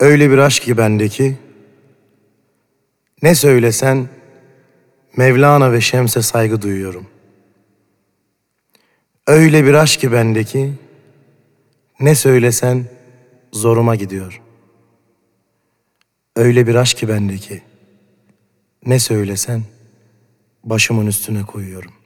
Öyle bir aşk ki bendeki, ne söylesen Mevlana ve Şems'e saygı duyuyorum. Öyle bir aşk ki bendeki, ne söylesen zoruma gidiyor. Öyle bir aşk ki bendeki, ne söylesen başımın üstüne koyuyorum.